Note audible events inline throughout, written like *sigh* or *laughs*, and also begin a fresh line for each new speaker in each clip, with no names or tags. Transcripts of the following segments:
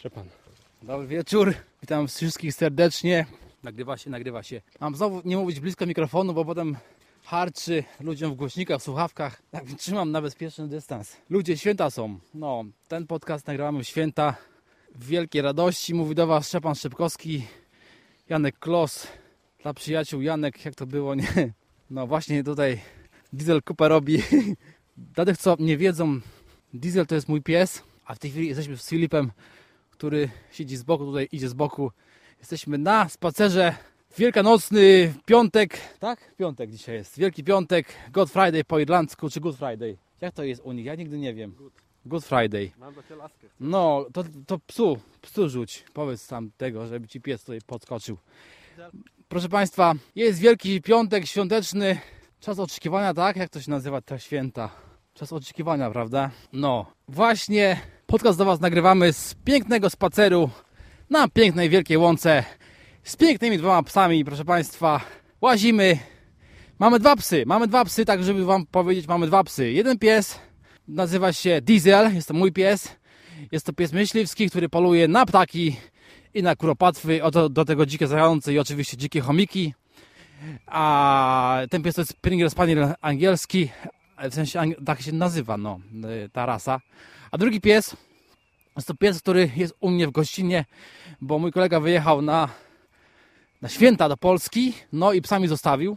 Szczepan.
Dobry wieczór, witam wszystkich serdecznie. Nagrywa się, nagrywa się. Mam znowu nie mówić blisko mikrofonu, bo potem harczy ludziom w głośnikach, w słuchawkach. Tak trzymam na bezpieczny dystans. Ludzie, święta są. No, ten podcast nagrywamy w święta. W wielkiej radości mówi do Was Szczepan Szybkowski, Janek Klos. Dla przyjaciół Janek, jak to było, nie? No właśnie tutaj Diesel kupę robi. Dla tych, co nie wiedzą, Diesel to jest mój pies, a w tej chwili jesteśmy z Filipem który siedzi z boku, tutaj idzie z boku. Jesteśmy na spacerze wielkanocny, piątek, tak? Piątek dzisiaj jest. Wielki piątek, God Friday po irlandzku, czy Good Friday? Jak to jest u nich? Ja nigdy nie wiem. Good Friday.
Mam do ciebie laskę.
No, to, to psu, psu rzuć. Powiedz tam tego, żeby ci pies tutaj podskoczył. Proszę Państwa, jest Wielki Piątek Świąteczny. Czas oczekiwania, tak? Jak to się nazywa te święta? Czas oczekiwania, prawda? No, właśnie podcast do Was nagrywamy z pięknego spaceru na pięknej wielkiej łące z pięknymi dwoma psami, proszę Państwa. Łazimy. Mamy dwa psy, mamy dwa psy, tak żeby Wam powiedzieć, mamy dwa psy. Jeden pies nazywa się Diesel, jest to mój pies. Jest to pies myśliwski, który poluje na ptaki i na kuropatwy, oto do tego dzikie zające i oczywiście dzikie chomiki. A ten pies to jest Springer Spaniel angielski, w sensie tak się nazywa, no, y, ta rasa. A drugi pies jest to pies, który jest u mnie w gościnie, bo mój kolega wyjechał na, na święta do Polski, no i psami zostawił.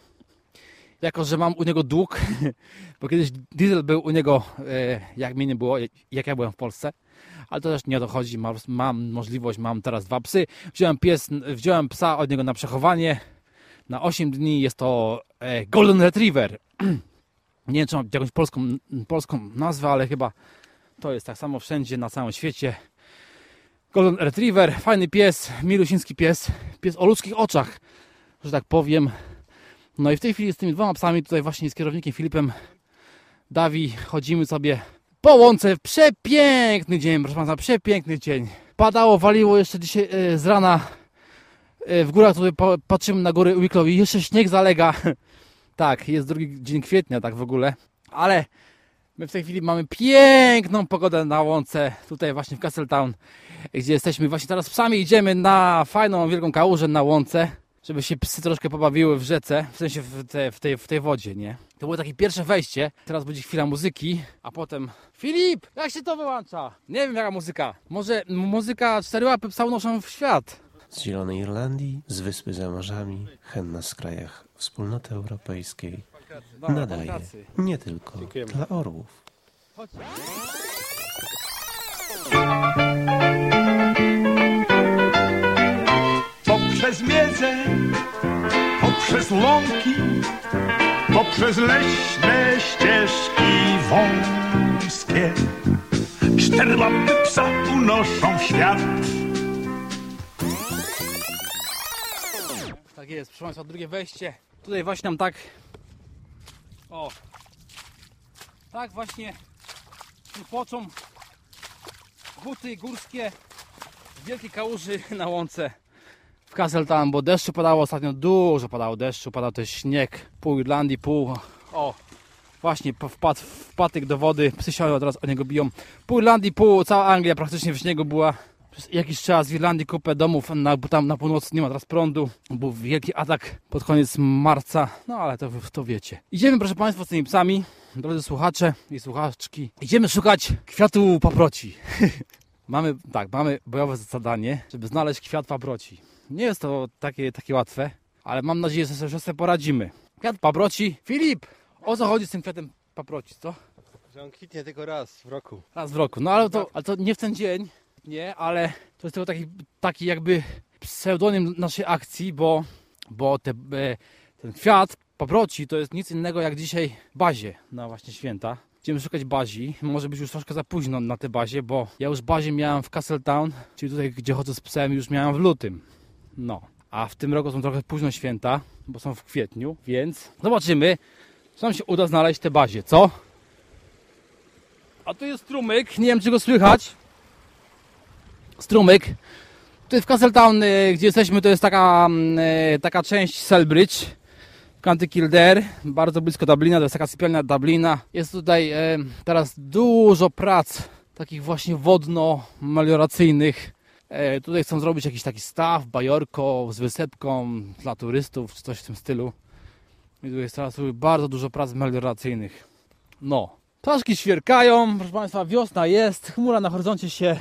Jako, że mam u niego dług, *laughs* bo kiedyś Diesel był u niego, e, jak mnie nie było, jak ja byłem w Polsce, ale to też nie o to chodzi. Mam, mam możliwość, mam teraz dwa psy. Wziąłem, pies, wziąłem psa od niego na przechowanie na 8 dni. Jest to e, Golden Retriever. *clears throat* Nie wiem, czy mam jakąś polską, polską nazwę, ale chyba to jest tak samo wszędzie na całym świecie. Golden Retriever, fajny pies, milusiński pies, pies o ludzkich oczach, że tak powiem. No i w tej chwili z tymi dwoma psami, tutaj właśnie z kierownikiem Filipem Dawi, chodzimy sobie po łące. Przepiękny dzień, proszę Państwa, przepiękny dzień. Padało, waliło jeszcze dzisiaj e, z rana. E, w górach tutaj po, patrzymy na góry Wicklow i jeszcze śnieg zalega. *laughs* tak, jest drugi dzień kwietnia, tak w ogóle. Ale My w tej chwili mamy piękną pogodę na łące, tutaj właśnie w Castletown, gdzie jesteśmy. Właśnie teraz psami idziemy na fajną, wielką kałużę na łące, żeby się psy troszkę pobawiły w rzece, w sensie w, te, w, tej, w tej wodzie, nie? To było takie pierwsze wejście, teraz będzie chwila muzyki, a potem... Filip, jak się to wyłącza? Nie wiem jaka muzyka. Może muzyka cztery łapy psa unoszą w świat.
Z Zielonej Irlandii, z Wyspy za Morzami, henna z krajach Wspólnoty Europejskiej nadaje
pracy.
nie tylko
Dziękujemy.
dla orłów.
Poprzez miedzę, poprzez łąki, poprzez leśne ścieżki wąskie. Cztery łapy psa unoszą w świat.
Tak jest, proszę Państwa, drugie wejście. Tutaj właśnie nam tak. O. Tak właśnie począ buty górskie w wielkiej kałuży *laughs* na łące w Castletown, bo deszczu padało ostatnio dużo padało deszczu, padał też śnieg, pół Irlandii, pół. O, właśnie wpadł w patyk do wody, psy razu o niego biją. Pół Irlandii, pół, cała Anglia praktycznie w śniegu była. Przez jakiś czas w Irlandii kupę domów, na, bo tam na północy nie ma teraz prądu. Był wielki atak pod koniec marca, no ale to, to wiecie. Idziemy, proszę Państwa, z tymi psami, drodzy słuchacze i słuchaczki. Idziemy szukać kwiatu paproci. *laughs* mamy, tak, mamy bojowe zadanie, żeby znaleźć kwiat paproci. Nie jest to takie, takie łatwe, ale mam nadzieję, że, że sobie poradzimy. Kwiat paproci. Filip, o co chodzi z tym kwiatem paproci, co?
Że on kwitnie tylko raz w roku.
Raz w roku. No ale to, ale to nie w ten dzień, nie, ale to jest tylko taki, taki jakby pseudonim naszej akcji, bo, bo te, e, ten kwiat paproci to jest nic innego jak dzisiaj bazie na właśnie święta. Idziemy szukać bazi. Może być już troszkę za późno na te bazie, bo ja już bazie miałem w Castletown, czyli tutaj, gdzie chodzę z psem, już miałem w lutym. No. A w tym roku są trochę późno święta, bo są w kwietniu, więc zobaczymy, czy nam się uda znaleźć te bazie, co? A tu jest strumyk, nie wiem czy go słychać. Strumyk. Tutaj w Castletown, y, gdzie jesteśmy, to jest taka, mm, y, taka część Selbridge. County Kildare, bardzo blisko Dublina, to jest taka sypialnia Dublina. Jest tutaj e, teraz dużo prac takich właśnie wodno-melioracyjnych. E, tutaj chcą zrobić jakiś taki staw, bajorko z wysepką dla turystów, czy coś w tym stylu. I tu jest teraz bardzo dużo prac melioracyjnych. No, ptaszki świerkają, proszę Państwa, wiosna jest, chmura na horyzoncie się,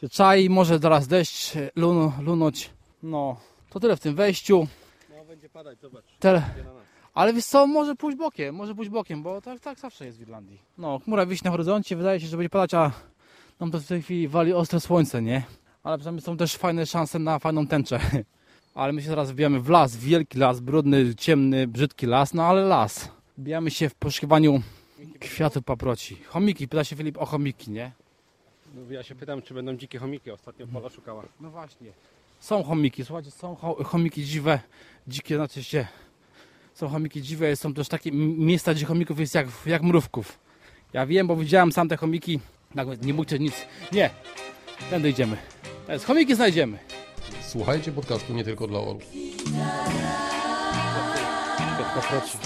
się czai, może zaraz deszcz lun, lunąć. No, to tyle w tym wejściu.
No będzie padać, zobacz.
Tele, ale wiesz co, może pójść bokiem, może pójść bokiem, bo tak, tak zawsze jest w Irlandii. No, chmura wisi na horyzoncie, wydaje się, że będzie padać, a nam to w tej chwili wali ostre słońce, nie? Ale przynajmniej są też fajne szanse na fajną tęczę. *laughs* Ale my się teraz wbijamy w las, wielki las, brudny, ciemny, brzydki las, no ale las. Wbijamy się w poszukiwaniu kwiatów paproci. Chomiki, pyta się Filip o chomiki, nie?
Ja się pytam, czy będą dzikie chomiki. Ostatnio Pola szukała.
No właśnie. Są chomiki, słuchajcie, są cho- chomiki dziwe, dzikie, znaczy się, są chomiki dziwe, są też takie m- miejsca, gdzie chomików jest jak, jak mrówków. Ja wiem, bo widziałem sam te chomiki, tak, nie mówcie nic, nie, tędy idziemy. Teraz chomiki znajdziemy.
Słuchajcie podcastu nie tylko dla orłów.
Kwiat paproci.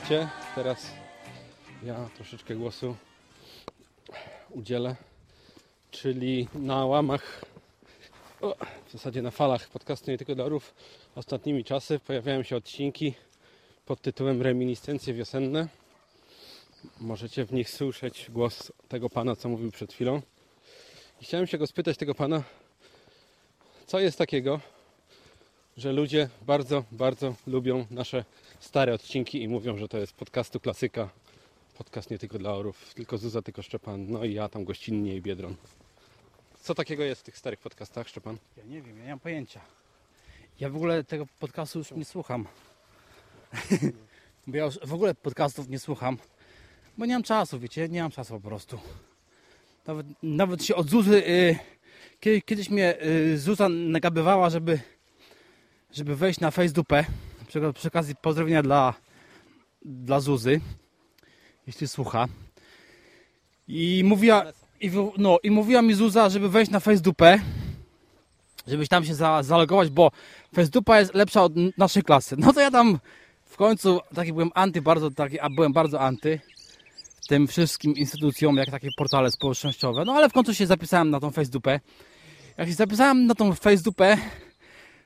Trzecie. Teraz ja troszeczkę głosu udzielę. Czyli na łamach, o, w zasadzie na falach podcastu nie tylko dla orów, ostatnimi czasy pojawiają się odcinki pod tytułem Reminiscencje wiosenne. Możecie w nich słyszeć głos tego pana, co mówił przed chwilą. I chciałem się go spytać, tego pana, co jest takiego, że ludzie bardzo, bardzo lubią nasze stare odcinki i mówią, że to jest podcastu klasyka. Podcast nie tylko dla orów, tylko Zuza, tylko Szczepan, no i ja tam gościnnie i Biedron. Co takiego jest w tych starych podcastach, Szczepan?
Ja nie wiem, ja nie mam pojęcia. Ja w ogóle tego podcastu już nie słucham. *laughs* bo ja już w ogóle podcastów nie słucham, bo nie mam czasu, wiecie, nie mam czasu po prostu. Nawet, nawet się od Zuzy, y, kiedy, kiedyś mnie y, Zuza nagabywała, żeby, żeby wejść na Facebookę. Przy, przy okazji pozdrowienia dla, dla Zuzy, jeśli słucha. I mówiła, i, no, i mówiła mi Zuza, żeby wejść na Facebookę, żebyś tam się za, zalogować, bo Facebooka jest lepsza od naszej klasy. No to ja tam w końcu taki byłem anty, bardzo taki, a byłem bardzo anty tym wszystkim instytucjom, jak takie portale społecznościowe. No ale w końcu się zapisałem na tą Facebookę. Jak się zapisałem na tą Facebookę,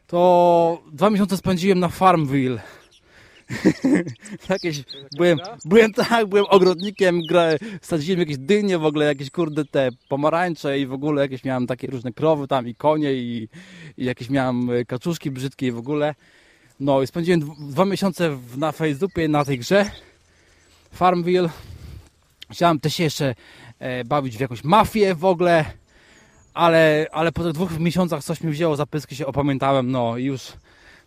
to dwa miesiące spędziłem na Farmville. *laughs* Jakieś, byłem, byłem tak, byłem ogrodnikiem, gra, sadziłem jakieś dynie w ogóle, jakieś kurde te pomarańcze i w ogóle jakieś miałem takie różne krowy tam i konie i, i jakieś miałem e, kaczuszki brzydkie i w ogóle. No i spędziłem dw- dwa miesiące w, na Facebookie na tej grze Farmville. Chciałem też jeszcze e, bawić w jakąś mafię w ogóle, ale, ale po tych dwóch miesiącach coś mi wzięło zapyski, się opamiętałem, no i już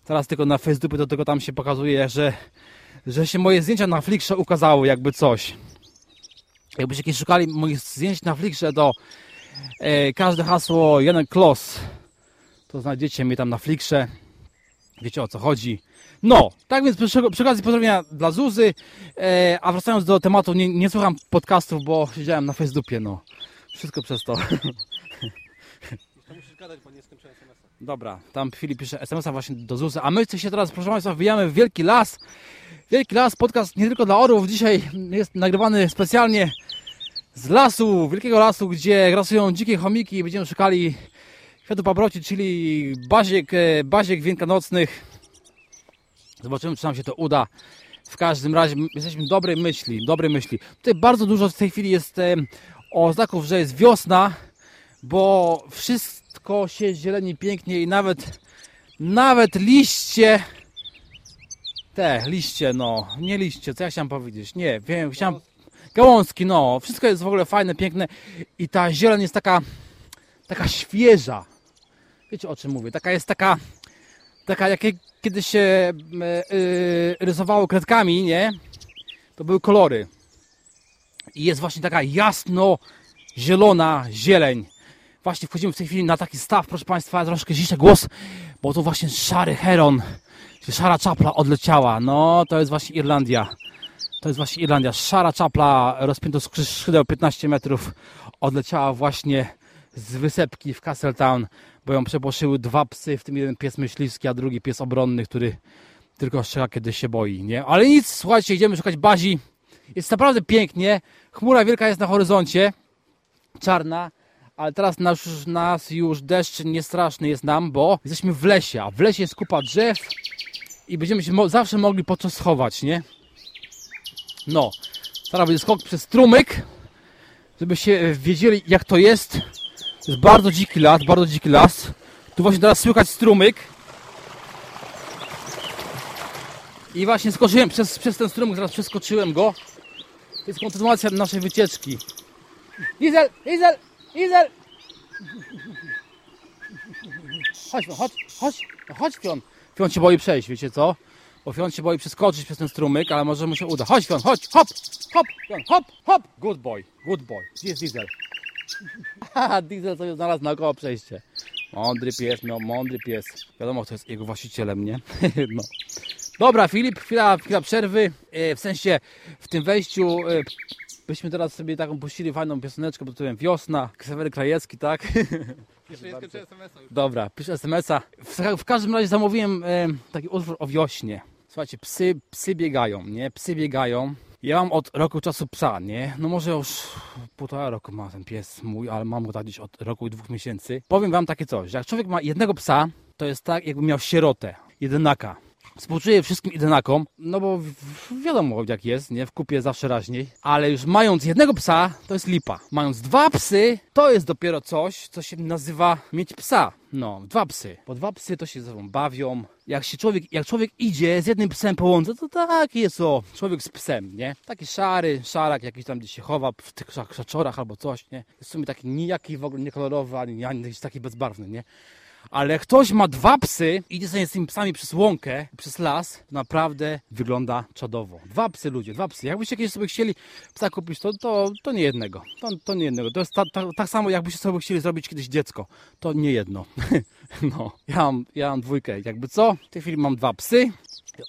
teraz tylko na Facebooku do tego tam się pokazuje, że, że się moje zdjęcia na Flickrze ukazały, jakby coś. Jakbyście kiedyś szukali moich zdjęć na Flickrze, to e, każde hasło Janek Klos, to znajdziecie mnie tam na Flickrze. Wiecie o co chodzi. No, tak więc przy, przy okazji pozdrowienia dla Zuzy, e, a wracając do tematu, nie, nie słucham podcastów, bo siedziałem na Facebookie, no. Wszystko przez to. *laughs*
To musisz gadać, bo nie skończyłem semestra.
Dobra, tam Filip pisze SMS-a właśnie do Zuzy, a my się teraz, proszę Państwa, wbijamy w Wielki Las. Wielki Las, podcast nie tylko dla orłów, dzisiaj jest nagrywany specjalnie z lasu, wielkiego lasu, gdzie grasują dzikie chomiki i będziemy szukali kwiatów paproci, czyli baziek, e, baziek wielkanocnych. Zobaczymy, czy nam się to uda. W każdym razie jesteśmy dobrej myśli, dobrej myśli. Tutaj bardzo dużo w tej chwili jest e, oznaków, że jest wiosna, bo wszystko się zieleni pięknie i nawet nawet liście te liście, no, nie liście, co ja chciałem powiedzieć, nie, wiem, chciałem, gałązki, no, wszystko jest w ogóle fajne, piękne i ta zieleń jest taka, taka świeża, wiecie o czym mówię, taka jest taka, taka jak kiedyś się e, rysowało kredkami, nie, to były kolory. I jest właśnie taka jasno zielona zieleń. Właśnie wchodzimy w tej chwili na taki staw, proszę Państwa, troszkę ziszę głos, bo to właśnie szary heron, czy szara czapla odleciała. No, to jest właśnie Irlandia. To jest właśnie Irlandia. Szara czapla, rozpięto skrzy- skrzydeł 15 metrów, odleciała właśnie z wysepki w Castletown, bo ją przepłoszyły dwa psy, w tym jeden pies myśliwski, a drugi pies obronny, który tylko strzela, kiedy się boi, nie? Ale nic, słuchajcie, idziemy szukać bazi. Jest naprawdę pięknie. Chmura wielka jest na horyzoncie, czarna, ale teraz nas, nas już deszcz nie straszny jest nam, bo jesteśmy w lesie, a w lesie jest kupa drzew i będziemy się mo- zawsze mogli podczas schować, nie? No, teraz będzie skok przez strumyk, żebyście wiedzieli jak to jest. To jest bardzo dziki las, bardzo dziki las. Tu właśnie teraz słychać strumyk. I właśnie skoczyłem przez, przez ten strumyk, teraz przeskoczyłem go. To jest kontynuacja naszej wycieczki. Izel, Izel, Izel! Chodź, Fion, chodź, chodź, no chodź Fion. Fion się boi przejść, wiecie co? Bo Fion się boi przeskoczyć przez ten strumyk, ale może mu się uda. Chodź Fion, chodź, hop, hop, Fion, hop, hop. Good boy, good boy. Gdzie jest Diesel? *laughs* Haha, Diesel sobie znalazł naokoło przejście. Mądry pies, no mądry pies. Wiadomo, kto jest jego właścicielem, nie? *laughs* no. Dobra, Filip, chwila, chwila przerwy. E, w sensie, w tym wejściu e, byśmy teraz sobie taką puścili fajną pioseneczkę, bo tytułem Wiosna, Ksawery Krajewski, tak? *laughs* Dobra, piszę SMS-a. W, w każdym razie zamówiłem e, taki utwór o wiośnie. Słuchajcie, psy, psy biegają, nie? Psy biegają. Ja mam od roku czasu psa, nie? No może już półtora roku ma ten pies mój, ale mam go tak gdzieś od roku i dwóch miesięcy. Powiem wam takie coś, jak człowiek ma jednego psa, to jest tak jakby miał sierotę, jedynaka. Współczuję wszystkim jedynakom, no bo wiadomo jak jest, nie? W kupie zawsze raźniej. Ale już mając jednego psa, to jest lipa. Mając dwa psy, to jest dopiero coś, co się nazywa mieć psa. No, dwa psy. Bo dwa psy to się ze sobą bawią. Jak się człowiek, jak człowiek idzie z jednym psem po łące, to tak jest o, człowiek z psem, nie? Taki szary, szarak jakiś tam gdzieś się chowa w tych krza- krzaczorach albo coś, nie? Jest w sumie taki nijaki w ogóle niekolorowy, ani, ani taki bezbarwny, nie? Ale ktoś ma dwa psy, idzie sobie z tymi psami przez łąkę, przez las, naprawdę wygląda czadowo. Dwa psy ludzie, dwa psy. Jakbyście kiedyś sobie chcieli psa kupić, to, to, to nie jednego. To, to nie jednego. To jest ta, ta, tak samo, jakbyście sobie chcieli zrobić kiedyś dziecko. To nie jedno. *laughs* no, ja mam, ja mam dwójkę. Jakby co? W tej chwili mam dwa psy.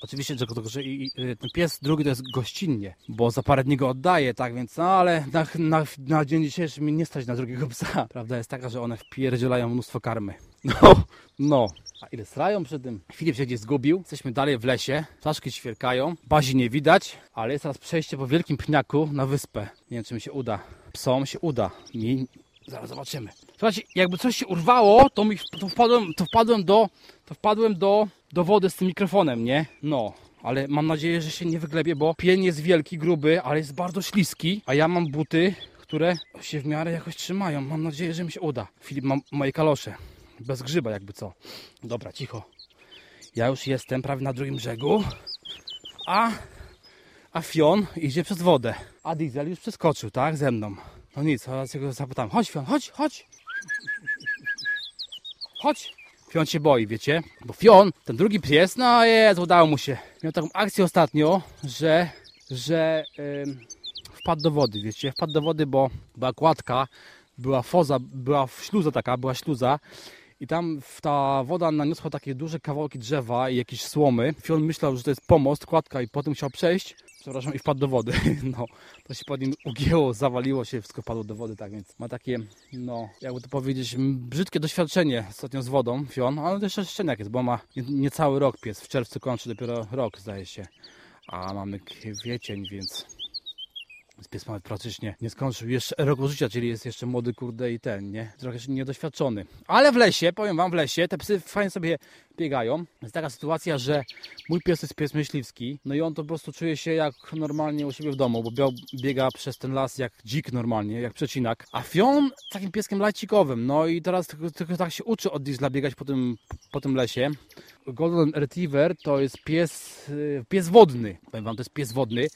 Oczywiście, że, że i- y, ten pies drugi to jest gościnnie, bo za parę dni go oddaję, tak więc, no ale na, na, na dzień dzisiejszy mi nie stać na drugiego psa. *laughs* Prawda jest taka, że one wpierdzielają mnóstwo karmy. *laughs* No, no. A ile strają przy tym? Filip się gdzieś zgubił. Jesteśmy dalej w lesie. Ptaszki ćwierkają. Bazi nie widać, ale jest teraz przejście po wielkim pniaku na wyspę. Nie wiem, czy mi się uda. Psom się uda. Mi... Zaraz zobaczymy. Słuchajcie, jakby coś się urwało, to mi to wpadłem, to wpadłem do, to wpadłem do, do wody z tym mikrofonem, nie? No. Ale mam nadzieję, że się nie wyglebię, bo pień jest wielki, gruby, ale jest bardzo śliski, a ja mam buty, które się w miarę jakoś trzymają. Mam nadzieję, że mi się uda. Filip ma moje kalosze. Bez grzyba jakby co. Dobra, cicho. Ja już jestem prawie na drugim brzegu, a, a Fion idzie przez wodę. A Diesel już przeskoczył, tak? Ze mną. No nic, teraz go zapytam. Chodź Fion, chodź, chodź. Chodź. Fion się boi, wiecie? Bo Fion, ten drugi pies, no jest, udało mu się. Miał taką akcję ostatnio, że, że ym, wpadł do wody, wiecie? Wpadł do wody, bo była kładka, była foza, była śluza taka, była śluza i tam ta woda naniosła takie duże kawałki drzewa i jakieś słomy. Fion myślał, że to jest pomost, kładka i potem chciał przejść, przepraszam, i wpadł do wody. *laughs* No, to się pod nim ugięło, zawaliło się, wszystko padło do wody, tak więc ma takie, no, jakby to powiedzieć, brzydkie doświadczenie ostatnio z wodą, Fion, ale też szczeniak jest, bo ma nie- niecały rok pies, w czerwcu kończy dopiero rok, zdaje się, a mamy kwiecień, Więc pies nawet praktycznie nie skończył jeszcze roku życia, czyli jest jeszcze młody, kurde, i ten, nie? Trochę jeszcze niedoświadczony. Ale w lesie, powiem wam, w lesie, te psy fajnie sobie biegają. Jest taka sytuacja, że mój pies jest pies myśliwski, no i on to po prostu czuje się jak normalnie u siebie w domu, bo biega przez ten las jak dzik normalnie, jak przecinak. A Fion takim pieskiem lajcikowym, no i teraz tylko, tylko tak się uczy od diesla biegać po tym, po tym lesie. Golden Retriever to jest pies, y, pies wodny, powiem wam, to jest pies wodny,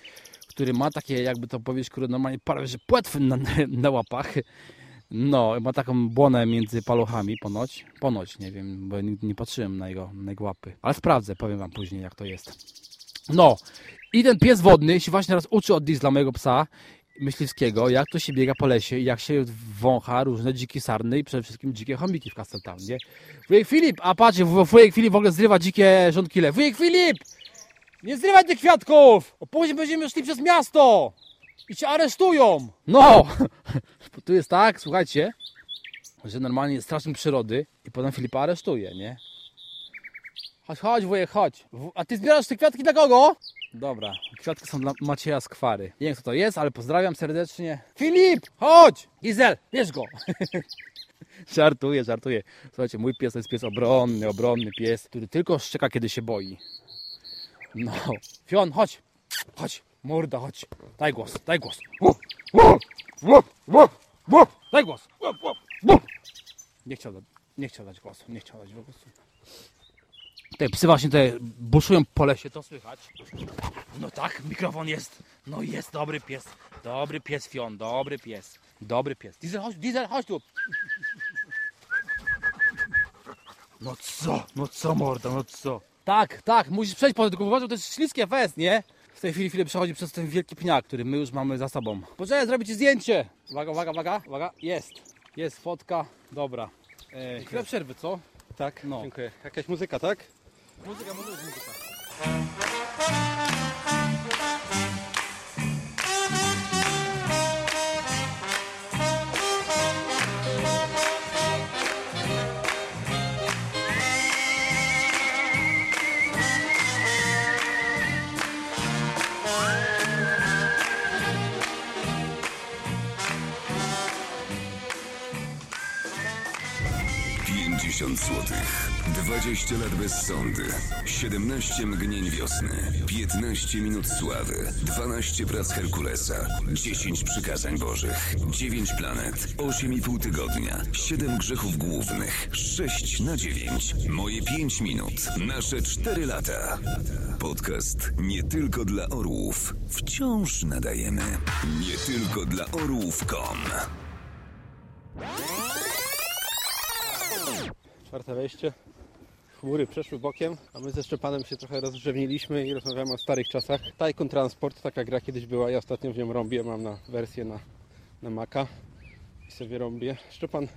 który ma takie, jakby to powiedzieć, kurde, normalnie prawie że płetwy na, na łapach. No, ma taką błonę między paluchami, ponoć. Ponoć, nie wiem, bo nigdy nie patrzyłem na jego, na jego łapy. Ale sprawdzę, powiem wam później, jak to jest. No, i ten pies wodny się właśnie teraz uczy od Diesla, mojego psa myśliwskiego, jak to się biega po lesie i jak się wącha różne dzikie sarny i przede wszystkim dzikie chomiki w Castletown, nie? Wujek Filip, a patrzcie, w- wujek Filip w ogóle zrywa dzikie żonkile. Wujek Filip! Nie zrywaj tych kwiatków! Bo później będziemy szli przez miasto! I cię aresztują! No! Bo *laughs* tu jest tak, słuchajcie, że normalnie jest strażnik przyrody i potem Filipa aresztuje, nie? Chodź, chodź wujek, chodź. A ty zbierasz te kwiatki dla kogo? Dobra, kwiatki są dla Macieja Skwary. Nie wiem kto to jest, ale pozdrawiam serdecznie. Filip, chodź! Gizel, bierz go! *laughs* żartuję, żartuję. Słuchajcie, mój pies to jest pies obronny, obronny pies, który tylko szczeka, kiedy się boi. No, Fion, chodź, chodź, morda, chodź. Daj głos, daj głos. Daj głos. Nie chciał, nie chciał dać głosu, nie chciał dać głosu. Te psy właśnie te buszują po lesie, to słychać. No tak, mikrofon jest. No jest dobry pies. Dobry pies Fion, dobry pies. Dobry pies. Diesel, chodź, Diesel, chodź tu. No co? No co morda, no co? Tak, tak, musisz przejść po tylko uważaj, to jest śliskie fest, nie? W tej chwili chwilę przechodzi przez ten wielki pniak, który my już mamy za sobą. Poczekaj, zrobić ci zdjęcie. Uwaga, uwaga, uwaga, uwaga. Jest. Jest fotka. Dobra. E, chwilę przerwy, co?
Tak,
No.
dziękuję. Jakaś muzyka, tak?
Muzyka, muzyka, muzyka.
Pięćdziesiąt złotych. 20 lat bez sądy. 17 mgnień wiosny. 15 minut sławy. 12 prac Herkulesa. 10 przykazań bożych. 9 planet. 8,5 tygodnia. 7 grzechów głównych. 6 na 9. Moje 5 minut. Nasze 4 lata. Podcast nie tylko dla orłów. Wciąż nadajemy. Nie tylko dla orłów.com.
Wejście. Chmury przeszły bokiem, a my ze Szczepanem się trochę rozrzewniliśmy i rozmawiamy o starych czasach. Tycoon Transport, taka gra kiedyś była, ja ostatnio w nią rąbię, mam na wersję na, na Maca i sobie rąbię. Szczepan,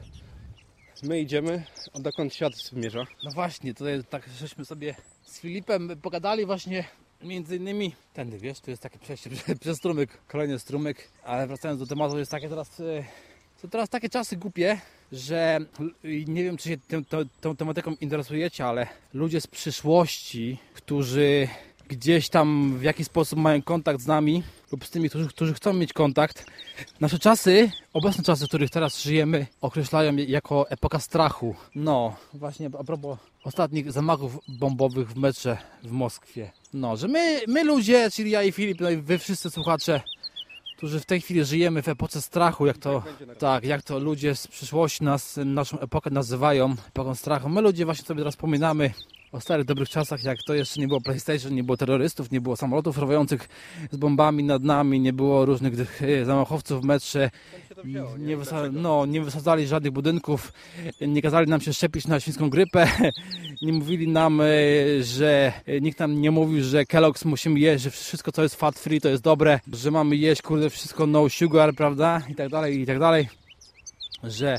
my idziemy, a dokąd świat zmierza?
No właśnie, tutaj tak żeśmy sobie z Filipem pogadali właśnie między innymi tędy, wiesz, tu jest takie przejście przez, *laughs* przez strumyk, kolejny strumyk, ale wracając do tematu, jest takie teraz, e, są teraz takie czasy głupie, że nie wiem, czy się tym, tą, tą tematyką interesujecie, ale ludzie z przyszłości, którzy gdzieś tam w jakiś sposób mają kontakt z nami lub z tymi, którzy, którzy chcą mieć kontakt, Nasze czasy, obecne czasy, w których teraz żyjemy, określają jako epoka strachu. No, właśnie a propos ostatnich zamachów bombowych w metrze w Moskwie. No, że my, my ludzie, czyli ja i Filip, no i wy wszyscy słuchacze, którzy w tej chwili żyjemy w epoce strachu, jak to, tak, jak to ludzie z przyszłości nas, naszą epokę nazywają, epoką strachu. My ludzie właśnie sobie teraz wspominamy o starych dobrych czasach, jak to jeszcze nie było PlayStation, nie było terrorystów, nie było samolotów rowających z bombami nad nami, nie było różnych e, zamachowców w metrze, nie, wysa- no, nie wysadzali żadnych budynków, nie kazali nam się szczepić na świńską grypę, *laughs* nie mówili nam, e, że e, nikt nam nie mówił, że Kellogg's musimy jeść, że wszystko co jest fat free to jest dobre, że mamy jeść kurde wszystko no sugar, prawda, i tak dalej, i tak dalej, że,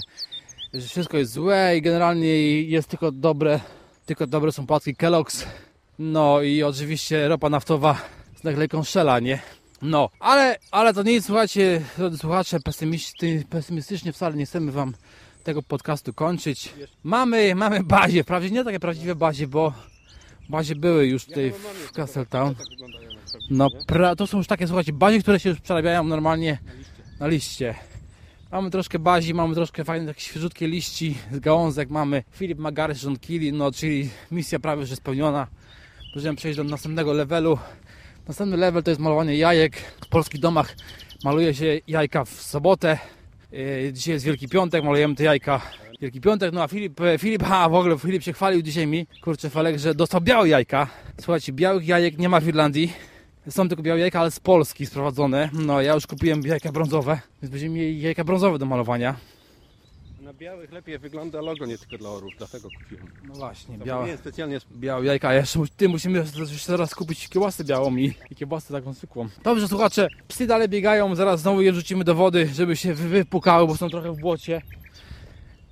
że wszystko jest złe i generalnie jest tylko dobre, tylko dobre są płatki Kellogg's, no i oczywiście ropa naftowa z naklejką Shella, nie? No, ale, ale to nie jest, słuchajcie, drodzy słuchacze, pesymisty, pesymistycznie wcale nie chcemy Wam tego podcastu kończyć. Mamy, mamy bazie, wprawdzie nie takie prawdziwe bazie, bo bazie były już tutaj w Castletown.
Tak.
No pra, to są już takie, słuchajcie, bazie, które się już przerabiają normalnie na liście. Mamy troszkę bazi, mamy troszkę fajne, takie świeżutkie liści z gałązek, mamy Filip Magares, John Killy, no czyli misja prawie już spełniona. Możemy przejść do następnego levelu. Następny level to jest malowanie jajek. W polskich domach maluje się jajka w sobotę. Yy, Dzisiaj jest Wielki Piątek, malujemy te jajka. Wielki Piątek, no a Filip, e, Filip, *laughs* a w ogóle Filip się chwalił dzisiaj mi, kurczę Felek, że dostał białe jajka. Słuchajcie, białych jajek nie ma w Irlandii. Są tylko białe jajka, ale z Polski sprowadzone. No ja już kupiłem jajka brązowe, więc będziemy mieli jajka brązowe do malowania.
Na białych lepiej wygląda logo, nie tylko dla orłów, dlatego kupiłem.
No właśnie,
To
białe.
Nie specjalnie
Białe jajka, a jeszcze ty musimy jeszcze zaraz kupić kiełbasę białą i, i kiełbasę taką zwykłą. Dobrze słuchacze, psy dalej biegają, zaraz znowu je rzucimy do wody, żeby się wy- wypukały, bo są trochę w błocie.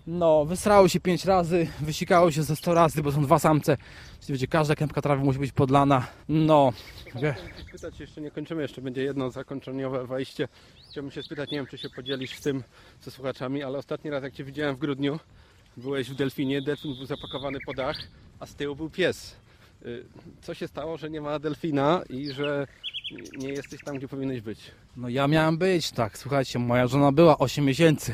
No, wysrały się 5 razy, wysikały się ze 100 razy, bo są dwa samce. Czyli wiecie, każda kępka trawy musi być podlana. No,
Chciałem się spytać, jeszcze nie kończymy, jeszcze będzie jedno zakończeniowe wejście. Chciałbym się spytać, nie wiem czy się podzielisz z tym ze słuchaczami, ale ostatni raz jak Cię widziałem w grudniu, byłeś w delfinie, delfin był zapakowany po dach, a z tyłu był pies. Y, Co się stało, że nie ma delfina i że nie jesteś tam, gdzie powinieneś być?
No ja miałem być, tak, słuchajcie, moja żona była 8 miesięcy.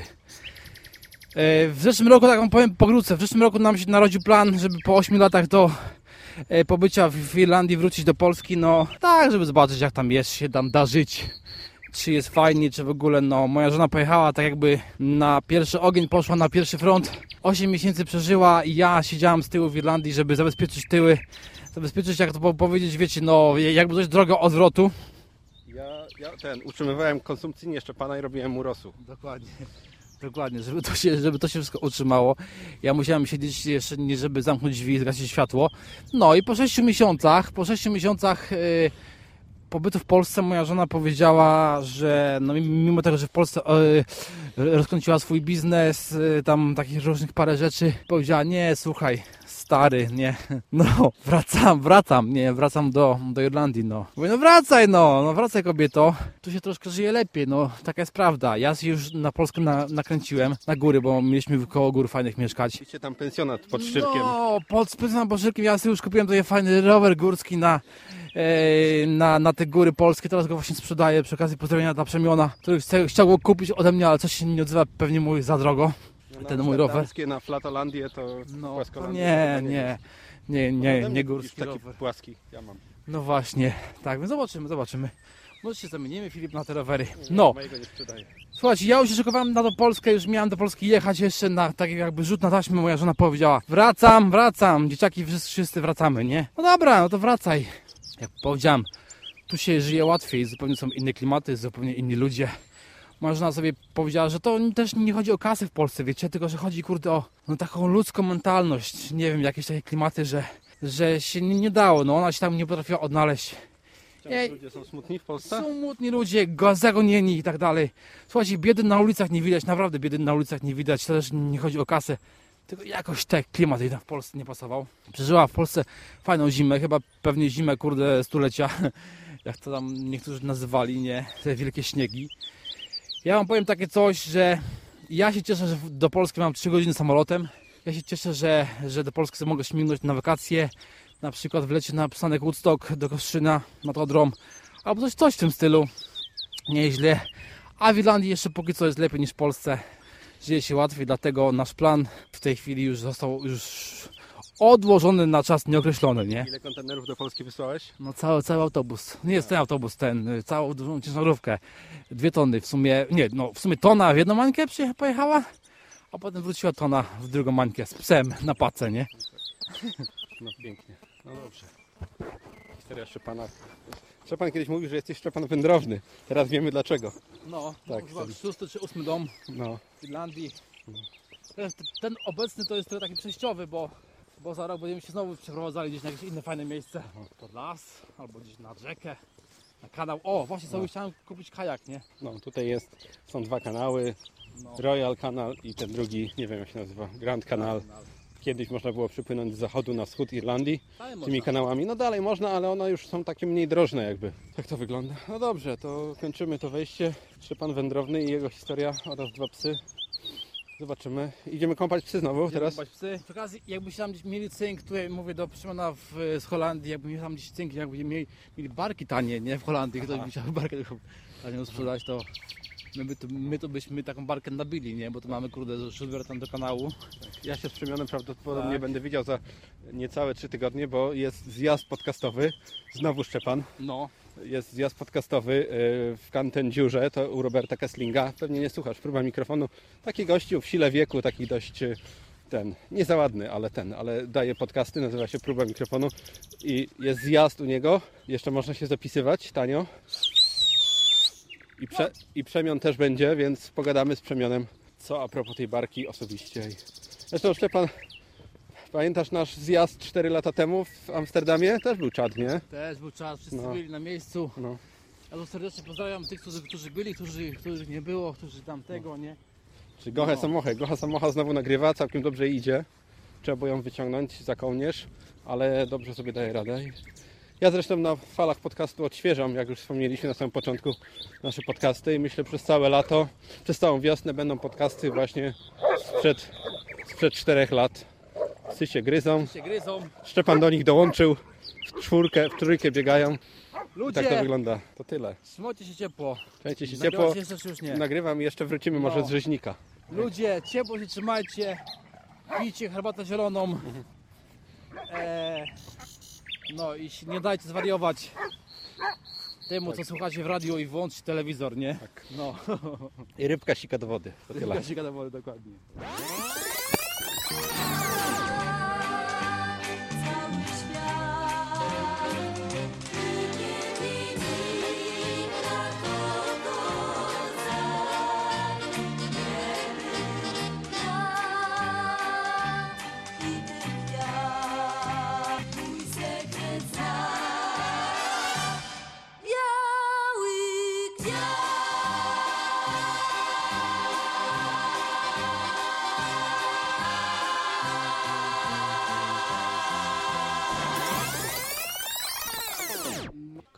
E, W zeszłym roku, tak wam powiem pokrótce, w zeszłym roku nam się narodził plan, żeby po 8 latach do e, pobycia w Irlandii wrócić do Polski, no tak, żeby zobaczyć jak tam jest, się tam da żyć. Czy jest fajnie, czy w ogóle, no moja żona pojechała tak jakby na pierwszy ogień, poszła na pierwszy front. 8 miesięcy przeżyła i ja siedziałem z tyłu w Irlandii, żeby zabezpieczyć tyły, zabezpieczyć, jak to po- powiedzieć, wiecie, no jakby coś drogą odwrotu.
Ja, ja ten, utrzymywałem konsumpcyjnie jeszcze pana i robiłem mu rosół.
Dokładnie. Dokładnie, żeby to, się, żeby to się wszystko utrzymało. Ja musiałem siedzieć jeszcze, nie żeby zamknąć drzwi i zgasić światło. No i po 6 miesiącach, po 6 miesiącach yy, pobytu w Polsce moja żona powiedziała, że no, mimo tego, że w Polsce yy, rozkręciła swój biznes, yy, tam takich różnych parę rzeczy, powiedziała, nie, słuchaj, stary, nie, *laughs* no, wracam, wracam, nie, wracam do, do Irlandii, no. Mówię, no wracaj, no, no wracaj kobieto, tu się troszkę żyje lepiej, no, taka jest prawda. Ja się już na Polskę na, nakręciłem, na góry, bo mieliśmy koło gór fajnych mieszkać.
Widzicie tam pensjonat pod Szczyrkiem.
No, pod spytną Bożyrkiem ja sobie już kupiłem tutaj fajny rower górski na, e, na, na te góry polskie. Teraz go właśnie sprzedaję przy okazji pozdrowienia dla Przemiona, który chce, chciał go kupić ode mnie, ale coś się nie odzywa, pewnie mój za drogo.
No,
ten mój rower.
Na Flatolandię to
No, nie, nie, nie, nie, nie górski
taki
rower.
płaski, ja mam.
No właśnie, tak, więc zobaczymy, zobaczymy. Może się zamienimy, Filip, na te rowery. No. Słuchajcie, ja już się szykowałem na do Polskę, już miałem do Polski jechać jeszcze na taki jakby rzut na taśmę. Moja żona powiedziała, wracam, wracam, dzieciaki wszyscy wracamy, nie? No dobra, no to wracaj. Jak powiedziałem, tu się żyje łatwiej, zupełnie są inne klimaty, zupełnie inni ludzie. Moja żona sobie powiedziała, że to też nie chodzi o kasy w Polsce, wiecie, tylko że chodzi, kurde, o no, taką ludzką mentalność. Nie wiem, jakieś takie klimaty, że, że się nie, nie dało, no ona się tam nie potrafiła odnaleźć. Ej.
ludzie są smutni w Polsce?
Są młodni ludzie, go- zagonieni i tak dalej. Słuchajcie, biedy na ulicach nie widać, naprawdę biedy na ulicach nie widać. To też nie chodzi o kasę, tylko jakoś tak klimat jej tam w Polsce nie pasował. Przeżyła w Polsce fajną zimę, chyba pewnie zimę, kurde, stulecia, *laughs* jak to tam niektórzy nazywali, nie? Te wielkie śniegi. Ja wam powiem takie coś, że ja się cieszę, że do Polski mam 3 godziny samolotem. Ja się cieszę, że, że do Polski mogę śmignąć na wakacje. Na przykład wlecieć na przystanek Woodstock do Kostrzyna, na Todrom. Albo coś, coś w tym stylu. Nieźle. A w Irlandii jeszcze póki co jest lepiej niż w Polsce. Żyje się łatwiej, dlatego nasz plan w tej chwili już został już odłożony na czas nieokreślony, nie?
Ile kontenerów do Polski wysłałeś?
No cały, cały autobus. Nie jest ten autobus, ten, y, całą dużą ciężarówkę. Dwie tony w sumie, nie, no w sumie tona w jedną mańkę pojechała, a potem wróciła tona w drugą mańkę z psem na pace, nie?
No pięknie. No dobrze. Historia Szczepana. Szczepan kiedyś mówił, że jesteś Szczepan wędrowny. Teraz wiemy dlaczego.
No,
Tak,
chyba
ten-
czy ósmy dom
No.
w Irlandii. Ten, ten obecny to jest trochę taki przejściowy, bo, bo za rok będziemy się znowu przeprowadzali gdzieś na jakieś inne fajne miejsce. Pod las, albo gdzieś nad rzekę, na kanał. O, właśnie sobie chciałem kupić kajak, nie?
no tutaj jest, są dwa kanały.
No.
Royal Canal i ten drugi, nie wiem jak się nazywa, Grand Canal. Kiedyś można było przypłynąć z zachodu na wschód Irlandii tymi
można.
kanałami. No dalej można, ale one już są takie mniej drożne jakby. Tak to wygląda. No dobrze, to kończymy to wejście. Szczepan wędrowny i jego historia oraz dwa psy Zobaczymy. Idziemy kąpać psy znowu teraz.
Kąpać psy. Przy okazji, jakbyście tam gdzieś mieli cynk, tutaj mówię do Szymona w, z Holandii, jakby mieli tam gdzieś cynk, jakby mieli, mieli barki tanie, nie w Holandii, ktoś by chciał barkę tanią sprzedać, to my, by to my to byśmy taką barkę nabili, nie? Bo to mamy kurde szulwer tam do kanału.
Ja się z Przemionem prawdopodobnie
Tak.
będę widział za niecałe trzy tygodnie, bo jest zjazd podcastowy. Znowu Szczepan.
No,
Jest zjazd podcastowy yy, w Kantendziurze, to u Roberta Kesslinga. Pewnie nie słuchasz, próba mikrofonu. Taki gościu w sile wieku, taki dość yy, ten, nie za ładny, ale ten, ale daje podcasty, nazywa się Próba Mikrofonu i jest zjazd u niego. Jeszcze można się zapisywać tanio. I, prze, I Przemion też będzie, więc pogadamy z Przemionem, co a propos tej barki osobiście. Zresztą Szczepan, pamiętasz nasz zjazd 4 lata temu w Amsterdamie? Też był czad, nie?
też był czas, wszyscy
No.
byli na miejscu.
No.
Ja tu serdecznie pozdrawiam tych, którzy, którzy byli, którzy, których nie było, którzy tam tego, nie?
Czy Gochę
No.
Samochę. Gocha Samocha znowu nagrywa, całkiem dobrze idzie. Trzeba było ją wyciągnąć za kołnierz, ale dobrze sobie daje radę. Ja zresztą na falach podcastu odświeżam, jak już wspomnieliśmy na samym początku, nasze podcasty i myślę przez całe lato, przez całą wiosnę będą podcasty właśnie sprzed, sprzed czterech lat. Psy się gryzą,
Się gryzą.
Szczepan do nich dołączył, w czwórkę, w trójkę biegają. I
Ludzie,
tak to wygląda. To tyle.
trzymajcie się ciepło.
Trzymajcie się
Nagrywać
ciepło.
Jeszcze, czy już nie?
Nagrywam i jeszcze wrócimy może
No.
z rzeźnika.
Ludzie, ciepło się trzymajcie. Pijcie herbatę zieloną.
Mhm.
E, no i nie dajcie zwariować temu,
Tak.
co słuchacie w radio i włączcie telewizor, nie? No,
I rybka sika do wody. To tyle.
ja się gadam dokładnie.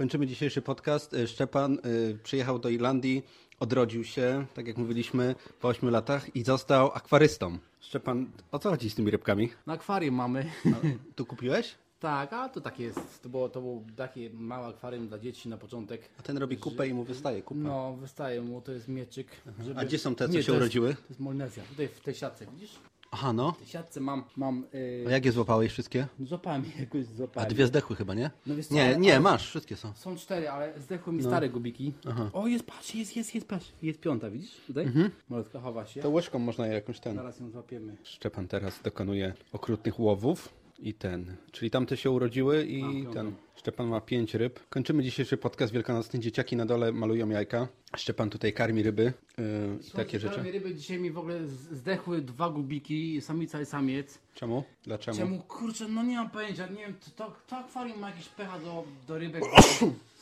Kończymy dzisiejszy podcast. E, Szczepan y, przyjechał do Irlandii, odrodził się, tak jak mówiliśmy, po 8 latach i został akwarystą. Szczepan, o co chodzi z tymi rybkami?
Na akwarium mamy.
Tu kupiłeś? *laughs*
Tak, a to takie jest. To było, to było takie małe akwarium dla dzieci na początek.
A ten robi kupę i mu wystaje kupa.
No, wystaje mu, to jest mieczyk. Żeby...
A gdzie są te, co
Nie,
się
to jest-
urodziły?
To jest Molnezja. Tutaj w tej siatce, widzisz?
Aha, no.
W tej siatce mam, mam
A
yy,
jak je złapałeś wszystkie?
złapałem je *laughs* jakoś,
A
złapałem.
dwie zdechły chyba, nie?
No wiesz co,
Nie,
ale-
nie,
ale-
masz, wszystkie są.
Są cztery, ale zdechły
No.
mi stare gubiki. O, jest, patrz, jest, jest, jest, patrz. Jest piąta, widzisz? Tutaj? Malotka chowa się.
To łyżką można je jakąś ten.
Zaraz ją złapiemy.
Szczepan teraz dokonuje okrutnych łowów i ten. Czyli tamte się urodziły i ten. Szczepan ma pięć ryb. Kończymy dzisiejszy podcast wielkanocny. Dzieciaki na dole malują jajka. Szczepan tutaj karmi ryby yy, takie rzeczy.
ryby dzisiaj mi w ogóle zdechły dwa gubiki, samica i samiec.
Czemu? Dlaczego?
Czemu? Kurczę, no nie mam pojęcia, nie wiem, to, to, to akwarium ma jakieś pecha do, do rybek. *coughs*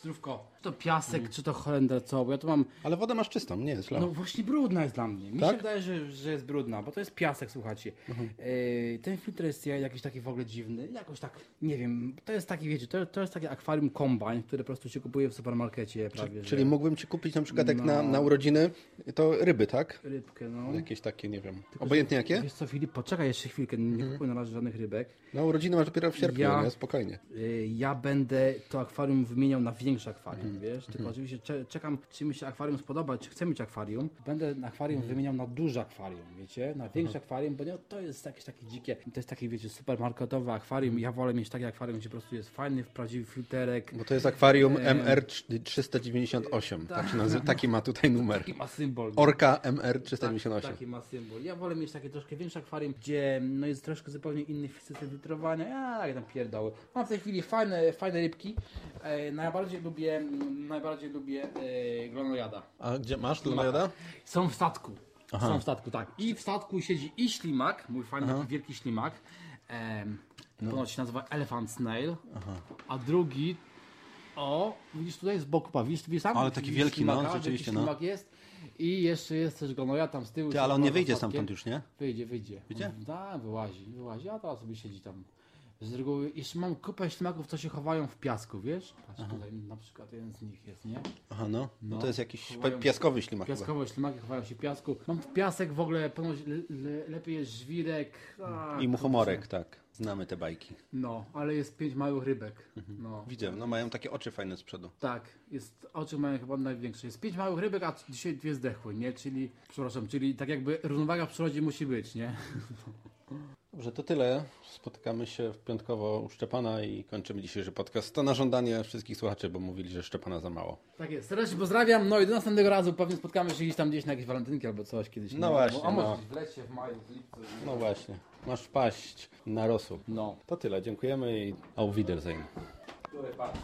Zdrówko. Czy to piasek, czy to Holender, co? Bo ja tu mam
Ale wodę masz czystą, nie jest.
No właśnie brudna jest dla mnie. Mi
Tak?
się wydaje, że, że jest brudna, bo to jest piasek, słuchajcie. E, ten filtr jest jakiś taki w ogóle dziwny. Jakoś tak, nie wiem, to jest taki, wiecie, to, to jest takie akwarium kombine, które po prostu się kupuje w supermarkecie prawie.
Czyli
że
mógłbym ci kupić na przykład jak na,
No.
na urodziny, to ryby, tak?
Rybkę, no.
Jakieś takie, nie wiem. Obojętnie jakie?
Wiesz co, Filip, poczekaj jeszcze chwilkę, nie kupuj na razie żadnych rybek.
Na urodziny masz dopiero w sierpniu,
Ja-
nie? Spokojnie.
Y, Ja będę to akwarium wymieniał na większe akwarium,
Mhm.
wiesz? Tylko oczywiście cze- czekam, czy mi się akwarium spodoba, czy chcę mieć akwarium. Będę akwarium
Mhm.
wymieniał na duże akwarium, wiecie? Na większe akwarium, bo nie, to jest jakieś takie dzikie, to jest takie, wiecie, supermarketowe akwarium. Ja wolę mieć takie akwarium, gdzie po prostu jest fajny, filterek.
Bo to jest akwarium
E,
MR398. Tak nazywa, taki ma tutaj numer.
Taki ma symbol.
Orka
Tak,
MR398.
taki ma symbol. Ja wolę mieć takie troszkę większe akwarium, gdzie no jest troszkę zupełnie inny system filtrowania. Ja takie tam pierdoły. Mam w tej chwili fajne, fajne rybki. E, najbardziej lubię, najbardziej lubię e, glonojada.
A gdzie masz glonojada?
Są w statku. Są w statku, tak. I w statku siedzi i ślimak, mój fajny taki wielki ślimak.
No.
Ponoć się nazywa Elephant Snail. A drugi, o, widzisz tutaj z boku, pa, widzisz, widzisz tam?
Ale taki wielki, no,
ślimaka,
rzeczywiście,
wielki
no.
ślimak jest. I jeszcze jest też gonoja tam z tyłu.
Ty, ale on nie wyjdzie
statkiem.
stamtąd już, nie?
Wyjdzie, wyjdzie.
Wyjdzie?
Tak, wyłazi, wyłazi, a teraz sobie siedzi tam Z reguły, jeszcze mam kupę ślimaków, co się chowają w piasku, wiesz? Patrz, tutaj na przykład jeden z nich jest, nie?
Aha, no.
No.
To jest jakiś
Chowają-
piaskowy ślimak chyba.
Piaskowe ślimaki chowają się w piasku. Mam w piasek w ogóle, ponoć le, le, lepiej jest żwirek. A,
I muchomorek, tak. Znamy te bajki.
No, ale jest pięć małych rybek. No.
Widzę, no mają takie oczy fajne z przodu.
Tak, jest, oczy mają chyba największe. Jest pięć małych rybek, a dzisiaj dwie zdechły, nie? Czyli, przepraszam, czyli tak jakby równowaga w przyrodzie musi być, nie? *laughs*
Dobrze, to tyle. Spotykamy się w piątkowo u Szczepana i kończymy dzisiejszy podcast. To na żądanie wszystkich słuchaczy, bo mówili, że Szczepana za mało.
Tak jest. Serdecznie pozdrawiam. No i do następnego razu pewnie spotkamy się gdzieś tam gdzieś na jakieś walentynki albo coś kiedyś.
No
nie?
właśnie,
A może
no.
w lecie, w maju, w lipcu.
No właśnie, masz wpaść na rosół.
No.
To tyle, dziękujemy i auf Wiedersehen.
Który patrz.